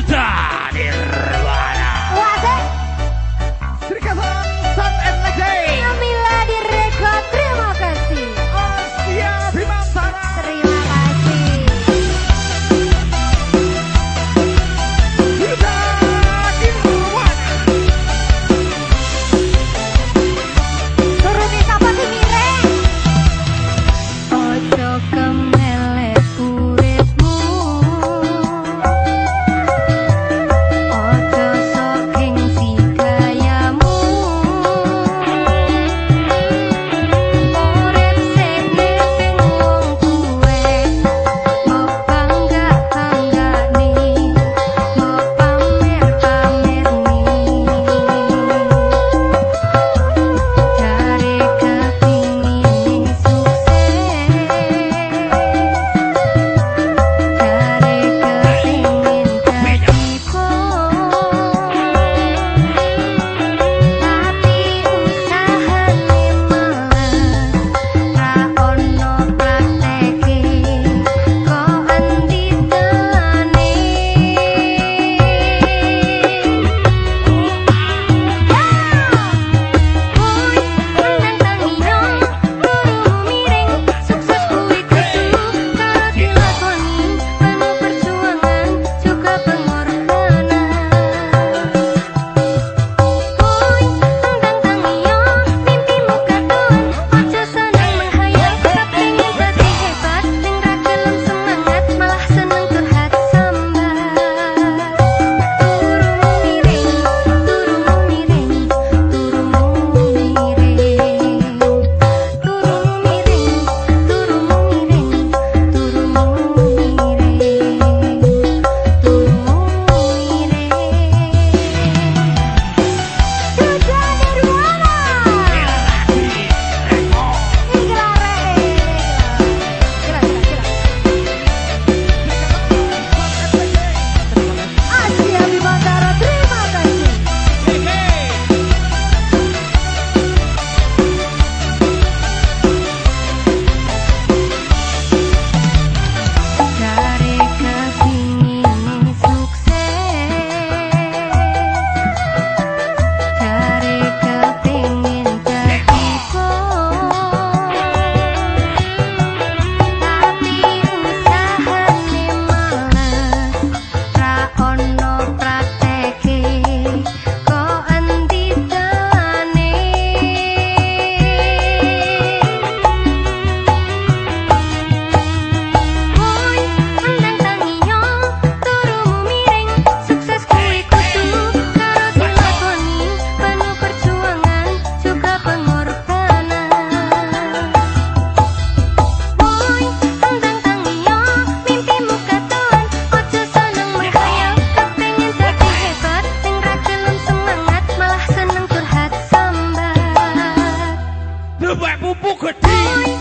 De Thank you.